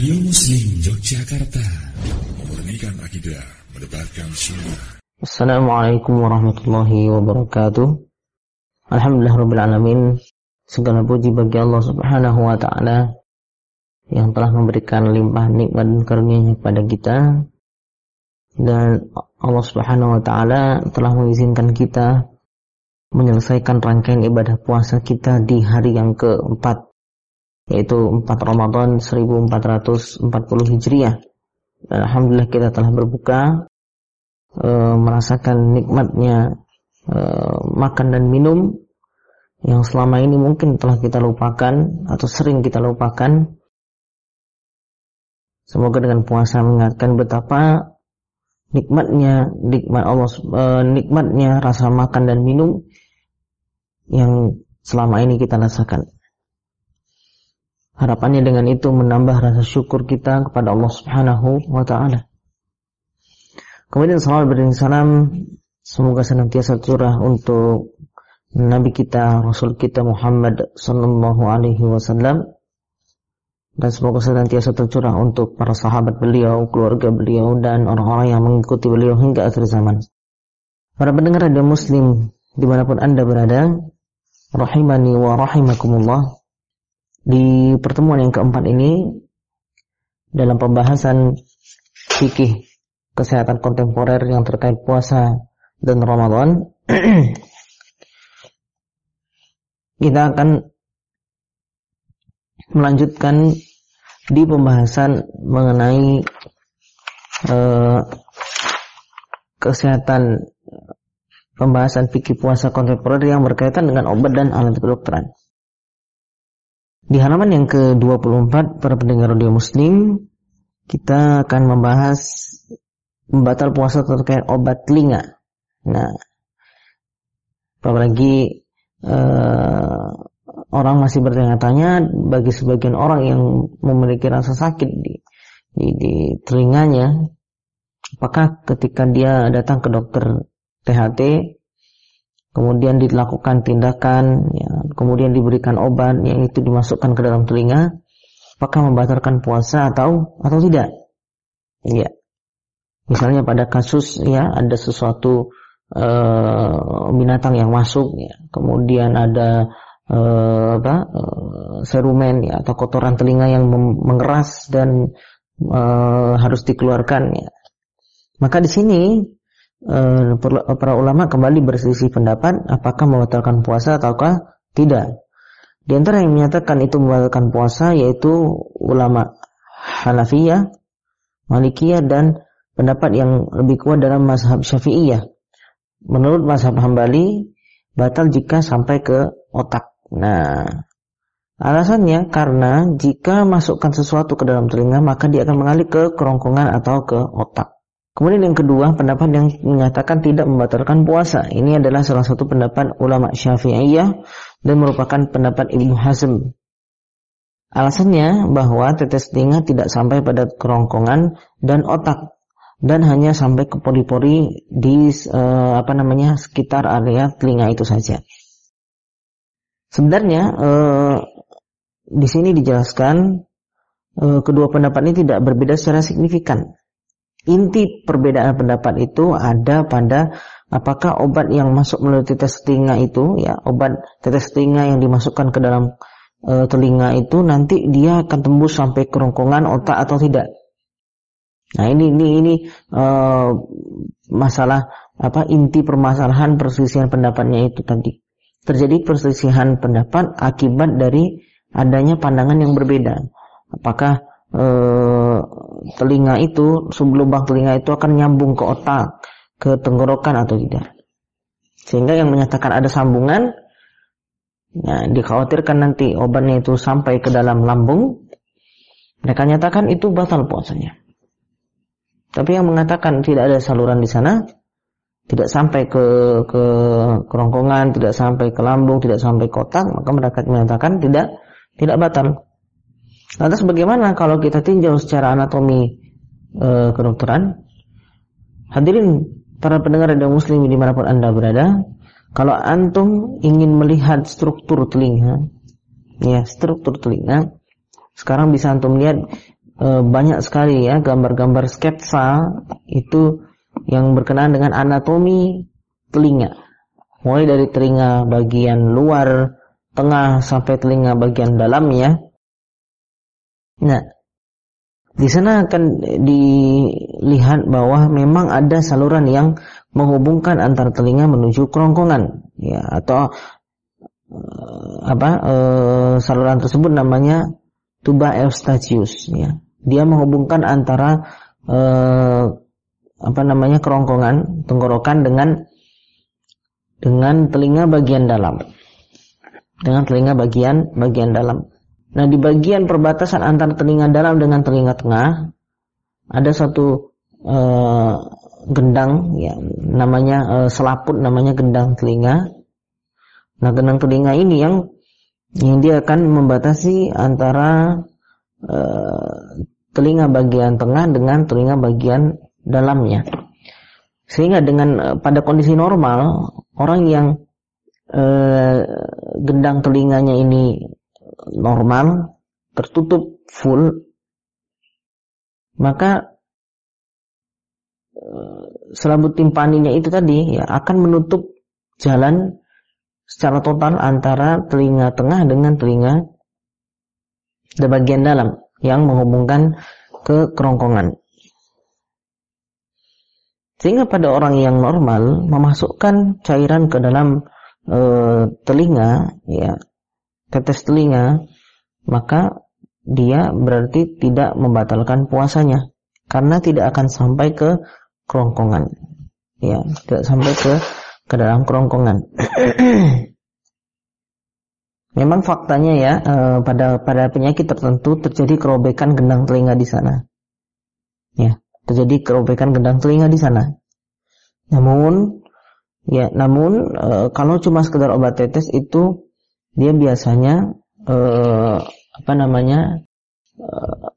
Radio Muslim Yogyakarta. Memurnikan akidah Mendebarkan sunnah. Assalamualaikum warahmatullahi wabarakatuh. Alhamdulillah Rabbil Alamin. Segala puji bagi Allah subhanahu wa ta'ala Yang telah memberikan limpah nikmat dan karunia kepada kita. Dan Allah subhanahu wa ta'ala telah mengizinkan kita Menyelesaikan rangkaian ibadah puasa kita di hari yang keempat yaitu 4 Ramadan 1440 Hijriah. Dan alhamdulillah kita telah berbuka e, merasakan nikmatnya e, makan dan minum yang selama ini mungkin telah kita lupakan atau sering kita lupakan. Semoga dengan puasa mengingatkan betapa nikmatnya nikmat Allah e, nikmatnya rasa makan dan minum yang selama ini kita rasakan. Harapannya dengan itu menambah rasa syukur kita kepada Allah Subhanahu wa taala. Kemudian salawat beriring salam semoga senantiasa curah untuk Nabi kita, Rasul kita Muhammad sallallahu alaihi wasallam dan semoga senantiasa tercurah untuk para sahabat beliau, keluarga beliau dan orang-orang yang mengikuti beliau hingga akhir zaman. Para pendengar radio muslim di mana pun anda berada, rahimani wa rahimakumullah. Di pertemuan yang keempat ini dalam pembahasan fikih kesehatan kontemporer yang terkait puasa dan Ramadan kita akan melanjutkan di pembahasan mengenai uh, kesehatan pembahasan fikih puasa kontemporer yang berkaitan dengan obat dan alat kedokteran. Di halaman yang ke-24 para pendengar radio muslim kita akan membahas membatal puasa terkait obat telinga. Nah, apalagi uh, orang masih bertanya-tanya bagi sebagian orang yang memiliki rasa sakit di, di, di telinganya, apakah ketika dia datang ke dokter THT kemudian dilakukan tindakan, ya, kemudian diberikan obat yang itu dimasukkan ke dalam telinga, apakah membatalkan puasa atau atau tidak? Ya, misalnya pada kasus ya ada sesuatu uh, binatang yang masuk, ya, kemudian ada uh, apa uh, serumen ya atau kotoran telinga yang mengeras dan uh, harus dikeluarkan. Ya. Maka di sini Eh, para ulama kembali berselisih pendapat apakah membatalkan puasa ataukah tidak. Di antara yang menyatakan itu membatalkan puasa yaitu ulama Hanafiyah, Malikiyah dan pendapat yang lebih kuat dalam mazhab Syafi'iyah. Menurut mazhab Hambali batal jika sampai ke otak. Nah, alasannya karena jika masukkan sesuatu ke dalam telinga maka dia akan mengalir ke kerongkongan atau ke otak. Kemudian yang kedua, pendapat yang menyatakan tidak membatalkan puasa. Ini adalah salah satu pendapat ulama Syafi'iyah dan merupakan pendapat Ibnu Hazm. Alasannya bahwa tetes telinga tidak sampai pada kerongkongan dan otak dan hanya sampai ke pori-pori di uh, apa namanya sekitar area telinga itu saja. Sebenarnya uh, di sini dijelaskan uh, kedua pendapat ini tidak berbeda secara signifikan. Inti perbedaan pendapat itu ada pada apakah obat yang masuk melalui tetes telinga itu ya obat tetes telinga yang dimasukkan ke dalam e, telinga itu nanti dia akan tembus sampai kerongkongan otak atau tidak. Nah ini ini ini e, masalah apa inti permasalahan perselisihan pendapatnya itu tadi terjadi perselisihan pendapat akibat dari adanya pandangan yang berbeda. Apakah e, telinga itu, lubang telinga itu akan nyambung ke otak, ke tenggorokan atau tidak. Sehingga yang menyatakan ada sambungan, ya, dikhawatirkan nanti obatnya itu sampai ke dalam lambung, mereka nyatakan itu batal puasanya. Tapi yang mengatakan tidak ada saluran di sana, tidak sampai ke ke kerongkongan, tidak sampai ke lambung, tidak sampai ke otak, maka mereka menyatakan tidak tidak batal. Lantas bagaimana kalau kita tinjau secara anatomi e, kedokteran? Hadirin para pendengar dan muslim di mana pun anda berada, kalau antum ingin melihat struktur telinga, ya struktur telinga, sekarang bisa antum lihat e, banyak sekali ya gambar-gambar sketsa itu yang berkenaan dengan anatomi telinga. Mulai dari telinga bagian luar, tengah sampai telinga bagian dalamnya. Nah, di sana akan dilihat bahwa memang ada saluran yang menghubungkan antar telinga menuju kerongkongan, ya atau uh, apa uh, saluran tersebut namanya tuba eustachius, ya. Dia menghubungkan antara uh, apa namanya kerongkongan tenggorokan dengan dengan telinga bagian dalam, dengan telinga bagian bagian dalam. Nah, di bagian perbatasan antara telinga dalam dengan telinga tengah ada satu uh, gendang ya namanya uh, selaput namanya gendang telinga. Nah, gendang telinga ini yang yang dia akan membatasi antara uh, telinga bagian tengah dengan telinga bagian dalamnya. Sehingga dengan pada kondisi normal orang yang uh, gendang telinganya ini normal, tertutup full, maka eh, selambut timpaninya itu tadi ya akan menutup jalan secara total antara telinga tengah dengan telinga di bagian dalam yang menghubungkan ke kerongkongan. Sehingga pada orang yang normal memasukkan cairan ke dalam e, telinga ya tetes telinga, maka dia berarti tidak membatalkan puasanya karena tidak akan sampai ke kerongkongan. Ya, tidak sampai ke ke dalam kerongkongan. Memang faktanya ya eh, pada pada penyakit tertentu terjadi kerobekan gendang telinga di sana. Ya, terjadi kerobekan gendang telinga di sana. Namun ya, namun eh, kalau cuma sekedar obat tetes itu dia biasanya uh, apa namanya uh,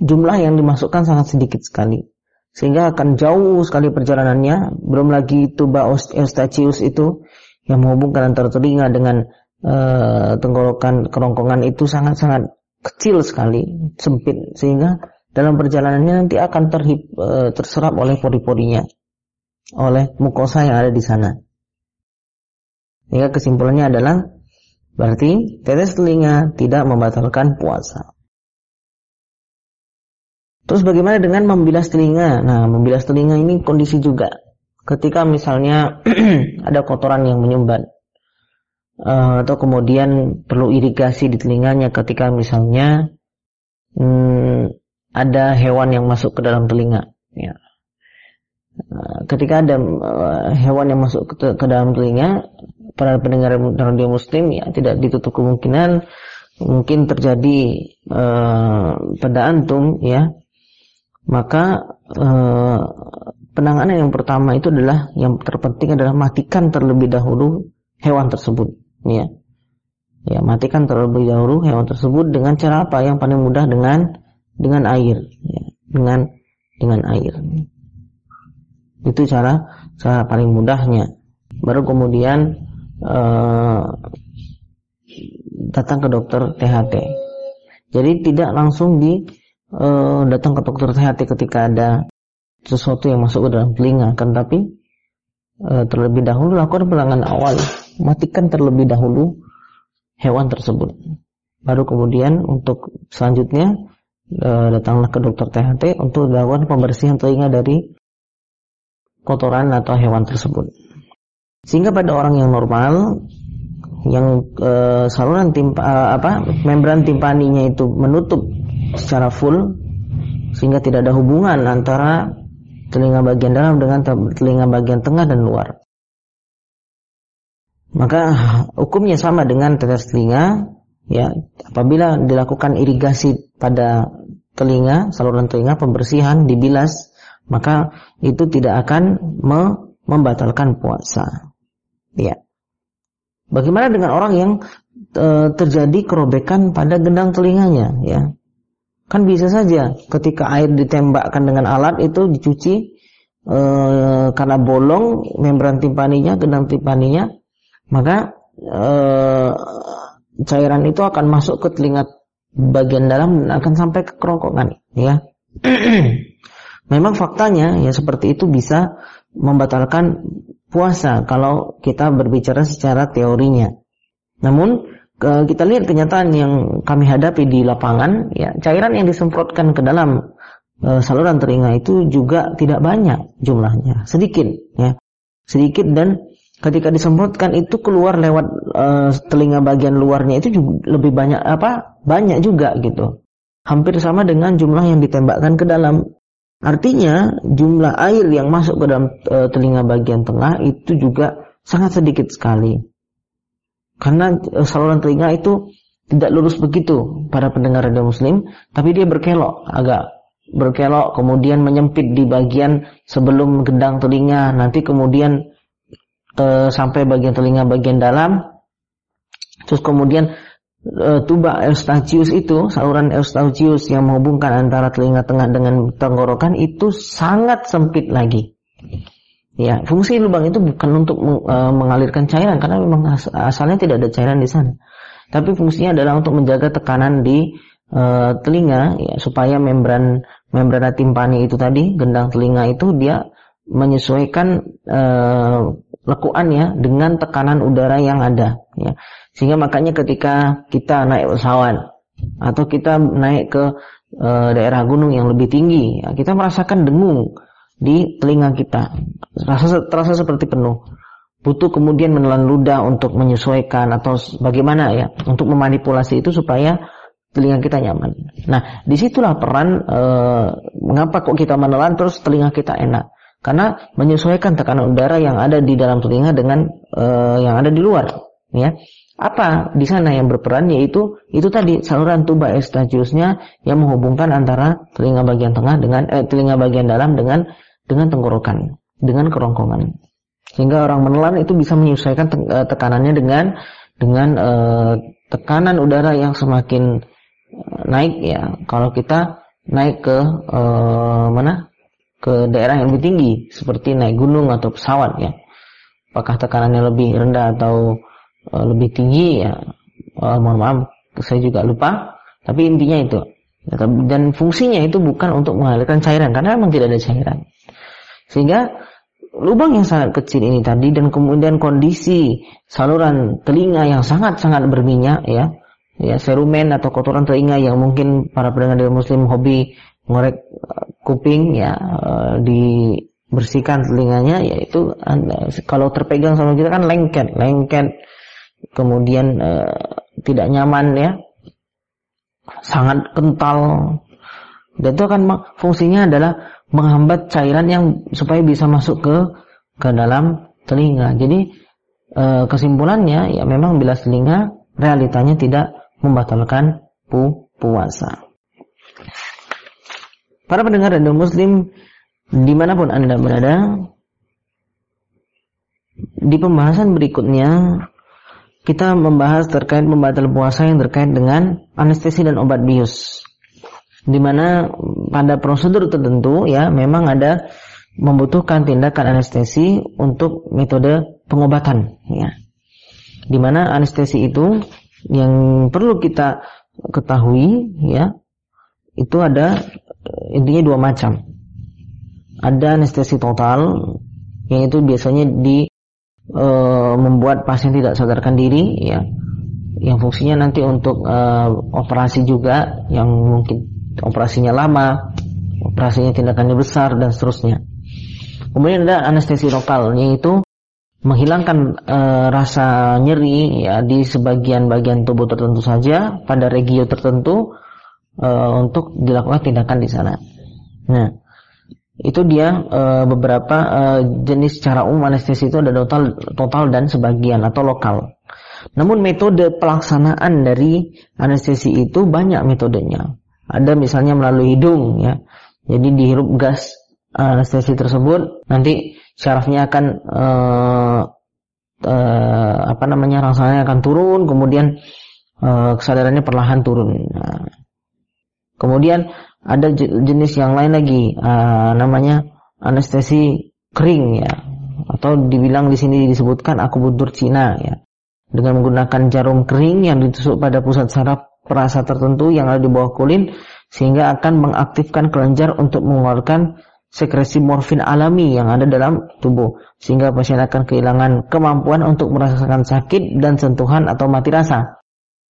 jumlah yang dimasukkan sangat sedikit sekali. Sehingga akan jauh sekali perjalanannya belum lagi tuba eustachius itu yang menghubungkan antara telinga dengan uh, tenggorokan kerongkongan itu sangat-sangat kecil sekali sempit. Sehingga dalam perjalanannya nanti akan terhip, uh, terserap oleh pori-porinya oleh mukosa yang ada di sana sehingga kesimpulannya adalah berarti tetes telinga tidak membatalkan puasa. Terus bagaimana dengan membilas telinga? Nah, membilas telinga ini kondisi juga. Ketika misalnya ada kotoran yang menyumbat uh, atau kemudian perlu irigasi di telinganya ketika misalnya hmm, ada hewan yang masuk ke dalam telinga. Ya. Uh, ketika ada uh, hewan yang masuk ke, ke dalam telinga, para pendengar radio muslim ya tidak ditutup kemungkinan mungkin terjadi uh, pada antum ya. Maka uh, penanganan yang pertama itu adalah yang terpenting adalah matikan terlebih dahulu hewan tersebut ya. Ya matikan terlebih dahulu hewan tersebut dengan cara apa? Yang paling mudah dengan dengan air ya, dengan dengan air. Itu cara cara paling mudahnya. Baru kemudian uh, datang ke dokter THT. Jadi tidak langsung di uh, datang ke dokter THT ketika ada sesuatu yang masuk ke dalam telinga, kan tapi uh, terlebih dahulu lakukan penanganan awal, matikan terlebih dahulu hewan tersebut. Baru kemudian untuk selanjutnya uh, datanglah ke dokter THT untuk dilakukan pembersihan telinga dari kotoran atau hewan tersebut. Sehingga pada orang yang normal yang e, saluran timpa e, apa membran timpaninya itu menutup secara full sehingga tidak ada hubungan antara telinga bagian dalam dengan telinga bagian tengah dan luar. Maka hukumnya sama dengan tetes telinga ya apabila dilakukan irigasi pada telinga saluran telinga pembersihan dibilas maka itu tidak akan membatalkan puasa. Ya. Bagaimana dengan orang yang e, terjadi kerobekan pada gendang telinganya, ya? Kan bisa saja ketika air ditembakkan dengan alat itu dicuci e, karena bolong membran timpaninya, gendang timpaninya, maka e, cairan itu akan masuk ke telinga bagian dalam dan akan sampai ke kerongkongan ya. Memang faktanya ya seperti itu bisa membatalkan puasa kalau kita berbicara secara teorinya. Namun kita lihat kenyataan yang kami hadapi di lapangan, ya cairan yang disemprotkan ke dalam e, saluran telinga itu juga tidak banyak jumlahnya, sedikit ya, sedikit dan ketika disemprotkan itu keluar lewat e, telinga bagian luarnya itu juga lebih banyak apa? Banyak juga gitu, hampir sama dengan jumlah yang ditembakkan ke dalam. Artinya jumlah air yang masuk ke dalam e, telinga bagian tengah itu juga sangat sedikit sekali. Karena eh, saluran telinga itu tidak lurus begitu para pendengar radio muslim, tapi dia berkelok, agak berkelok, kemudian menyempit di bagian sebelum gendang telinga, nanti kemudian e, sampai bagian telinga bagian dalam, terus kemudian e, tuba eustachius itu, saluran eustachius yang menghubungkan antara telinga tengah dengan tenggorokan itu sangat sempit lagi. Ya, fungsi lubang itu bukan untuk uh, mengalirkan cairan karena memang asalnya tidak ada cairan di sana. Tapi fungsinya adalah untuk menjaga tekanan di uh, telinga ya supaya membran membrana timpani itu tadi, gendang telinga itu dia menyesuaikan uh, lekuannya dengan tekanan udara yang ada ya. Sehingga makanya ketika kita naik pesawat atau kita naik ke uh, daerah gunung yang lebih tinggi, ya, kita merasakan dengung di telinga kita. Rasa terasa seperti penuh. Butuh kemudian menelan ludah untuk menyesuaikan atau bagaimana ya untuk memanipulasi itu supaya telinga kita nyaman. Nah, di situlah peran e, mengapa kok kita menelan terus telinga kita enak. Karena menyesuaikan tekanan udara yang ada di dalam telinga dengan e, yang ada di luar, ya. Apa di sana yang berperan yaitu itu tadi saluran tuba eustachiusnya yang menghubungkan antara telinga bagian tengah dengan eh, telinga bagian dalam dengan dengan tenggorokan, dengan kerongkongan. Sehingga orang menelan itu bisa menyesuaikan eh, tekanannya dengan dengan uh, tekanan udara yang semakin naik ya. Kalau kita naik ke uh, mana? Ke daerah yang lebih tinggi seperti naik gunung atau pesawat ya. Apakah tekanannya lebih rendah atau uh, lebih tinggi ya? Uh, mohon maaf, saya juga lupa. Tapi intinya itu. Dan fungsinya itu bukan untuk mengalirkan cairan karena memang tidak ada cairan. Sehingga lubang yang sangat kecil ini tadi dan kemudian kondisi saluran telinga yang sangat-sangat berminyak ya ya serumen atau kotoran telinga yang mungkin para pendengar dari muslim hobi ngorek uh, kuping ya uh, dibersihkan telinganya yaitu kalau terpegang sama kita kan lengket lengket kemudian uh, tidak nyaman ya sangat kental dan itu akan fungsinya adalah menghambat cairan yang supaya bisa masuk ke ke dalam telinga. Jadi e, kesimpulannya ya memang bila telinga realitanya tidak membatalkan pu puasa. Para pendengar dan muslim di mana pun anda berada, di pembahasan berikutnya kita membahas terkait membatal puasa yang terkait dengan anestesi dan obat bius di mana pada prosedur tertentu ya memang ada membutuhkan tindakan anestesi untuk metode pengobatan ya. Di anestesi itu yang perlu kita ketahui ya itu ada intinya dua macam. Ada anestesi total yang itu biasanya di e, membuat pasien tidak sadarkan diri ya yang fungsinya nanti untuk e, operasi juga yang mungkin operasinya lama, operasinya tindakannya besar dan seterusnya. Kemudian ada anestesi lokal yaitu menghilangkan e, rasa nyeri ya di sebagian bagian tubuh tertentu saja pada regio tertentu e, untuk dilakukan tindakan di sana. Nah, itu dia e, beberapa e, jenis cara umum anestesi itu ada total total dan sebagian atau lokal. Namun metode pelaksanaan dari anestesi itu banyak metodenya. Ada misalnya melalui hidung ya. Jadi dihirup gas anestesi tersebut nanti syarafnya akan uh, uh, apa namanya rasanya akan turun kemudian uh, kesadarannya perlahan turun. Nah, kemudian ada jenis yang lain lagi uh, namanya anestesi kering ya atau dibilang di sini disebutkan aku butuh Cina ya dengan menggunakan jarum kering yang ditusuk pada pusat saraf perasa tertentu yang ada di bawah kulit sehingga akan mengaktifkan kelenjar untuk mengeluarkan sekresi morfin alami yang ada dalam tubuh sehingga pasien akan kehilangan kemampuan untuk merasakan sakit dan sentuhan atau mati rasa.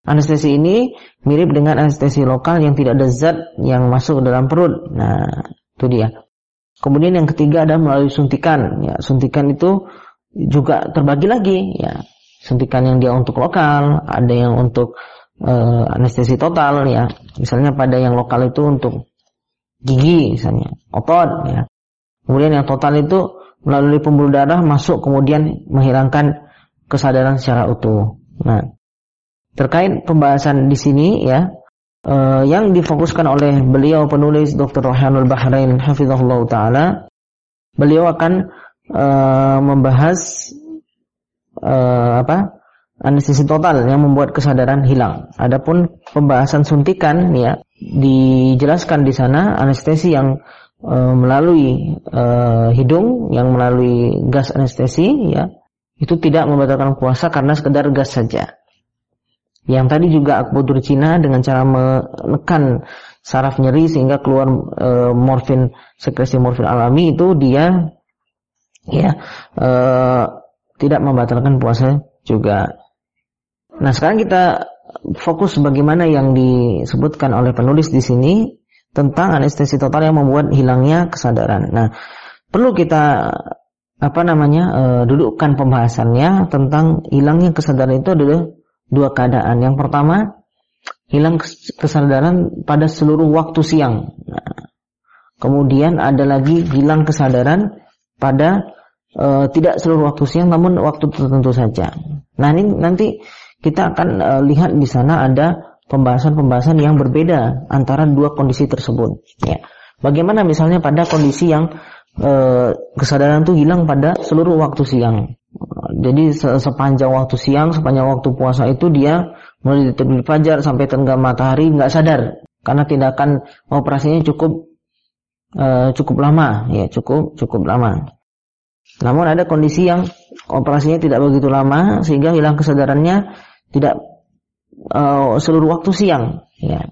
Anestesi ini mirip dengan anestesi lokal yang tidak ada zat yang masuk ke dalam perut. Nah, itu dia. Kemudian yang ketiga adalah melalui suntikan. Ya, suntikan itu juga terbagi lagi. Ya, suntikan yang dia untuk lokal, ada yang untuk uh, anestesi total. Ya, misalnya pada yang lokal itu untuk gigi, misalnya otot. Ya. Kemudian yang total itu melalui pembuluh darah masuk kemudian menghilangkan kesadaran secara utuh. Nah, terkait pembahasan di sini ya uh, yang difokuskan oleh beliau penulis Dr. Rohanul Bahrain hafizahullah taala beliau akan uh, membahas uh, apa anestesi total yang membuat kesadaran hilang. Adapun pembahasan suntikan ya dijelaskan di sana anestesi yang uh, melalui uh, hidung yang melalui gas anestesi ya itu tidak membatalkan puasa karena sekedar gas saja. Yang tadi juga akupunktur Cina dengan cara menekan saraf nyeri sehingga keluar e, morfin sekresi morfin alami itu dia ya e, tidak membatalkan puasa juga. Nah, sekarang kita fokus bagaimana yang disebutkan oleh penulis di sini tentang anestesi total yang membuat hilangnya kesadaran. Nah, perlu kita apa namanya e, dudukkan pembahasannya tentang hilangnya kesadaran itu adalah dua keadaan. Yang pertama, hilang kesadaran pada seluruh waktu siang. Nah, kemudian ada lagi hilang kesadaran pada e, tidak seluruh waktu siang, namun waktu tertentu saja. Nah ini nanti kita akan e, lihat di sana ada pembahasan-pembahasan yang berbeda antara dua kondisi tersebut. Ya. Bagaimana misalnya pada kondisi yang e, kesadaran itu hilang pada seluruh waktu siang. Jadi sepanjang waktu siang, sepanjang waktu puasa itu dia mulai terbit fajar sampai tengah matahari nggak sadar karena tindakan operasinya cukup uh, cukup lama, ya cukup cukup lama. Namun ada kondisi yang operasinya tidak begitu lama sehingga hilang kesadarannya tidak uh, seluruh waktu siang, ya.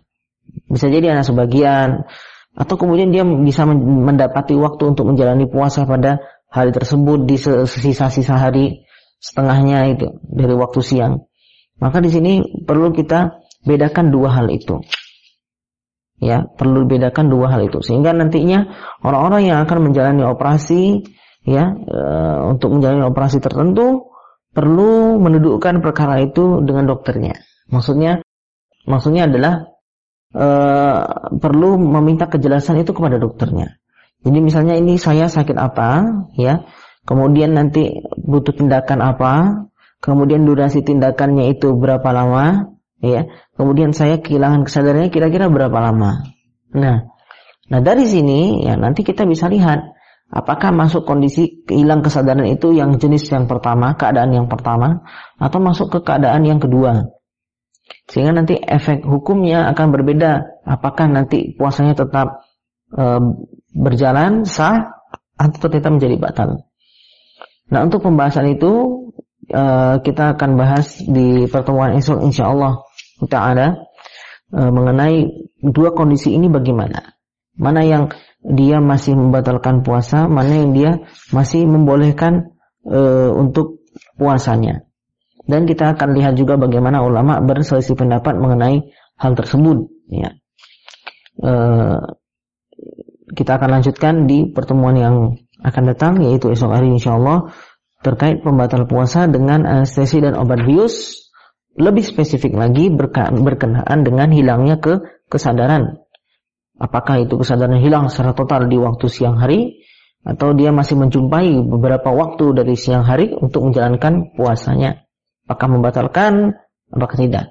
Bisa jadi anak sebagian atau kemudian dia bisa mendapati waktu untuk menjalani puasa pada hari tersebut di sisa-sisa hari setengahnya itu dari waktu siang. Maka di sini perlu kita bedakan dua hal itu. Ya, perlu bedakan dua hal itu sehingga nantinya orang-orang yang akan menjalani operasi ya e, untuk menjalani operasi tertentu perlu mendudukkan perkara itu dengan dokternya. Maksudnya maksudnya adalah e, perlu meminta kejelasan itu kepada dokternya. Jadi misalnya ini saya sakit apa ya kemudian nanti butuh tindakan apa, kemudian durasi tindakannya itu berapa lama, ya, kemudian saya kehilangan kesadarannya kira-kira berapa lama. Nah, nah dari sini ya nanti kita bisa lihat apakah masuk kondisi hilang kesadaran itu yang jenis yang pertama, keadaan yang pertama, atau masuk ke keadaan yang kedua. Sehingga nanti efek hukumnya akan berbeda. Apakah nanti puasanya tetap e, berjalan sah atau tetap menjadi batal. Nah untuk pembahasan itu uh, kita akan bahas di pertemuan esok insya Allah Taala uh, mengenai dua kondisi ini bagaimana. Mana yang dia masih membatalkan puasa, mana yang dia masih membolehkan uh, untuk puasanya. Dan kita akan lihat juga bagaimana ulama berselisih pendapat mengenai hal tersebut. Ya. Uh, kita akan lanjutkan di pertemuan yang akan datang yaitu esok hari insyaallah terkait pembatal puasa dengan anestesi dan obat bius lebih spesifik lagi berkenaan dengan hilangnya ke kesadaran. Apakah itu kesadaran hilang secara total di waktu siang hari atau dia masih menjumpai beberapa waktu dari siang hari untuk menjalankan puasanya? Apakah membatalkan? Apakah tidak?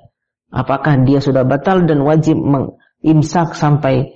Apakah dia sudah batal dan wajib mengimsak sampai